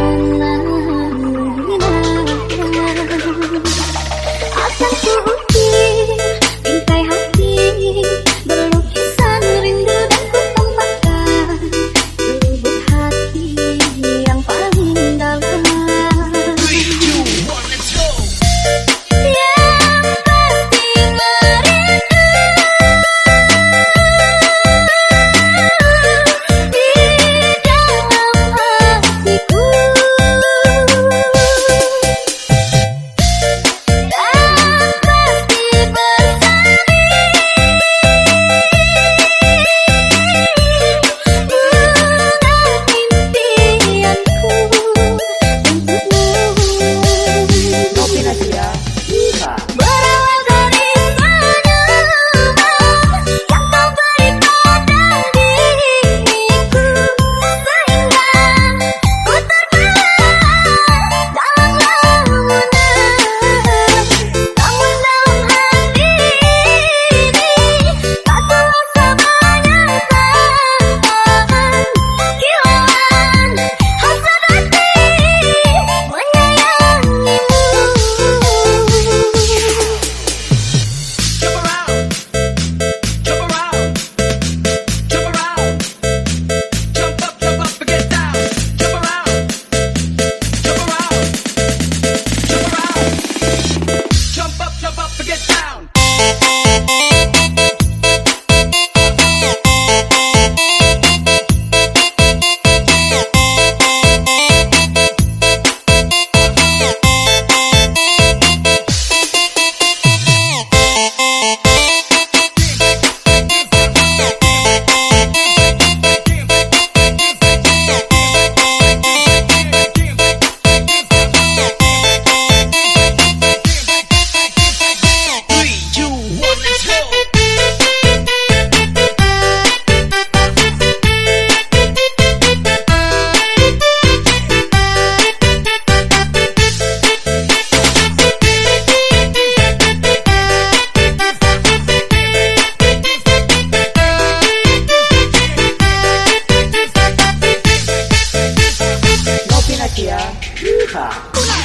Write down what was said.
啦啦啦啦。吧？东南，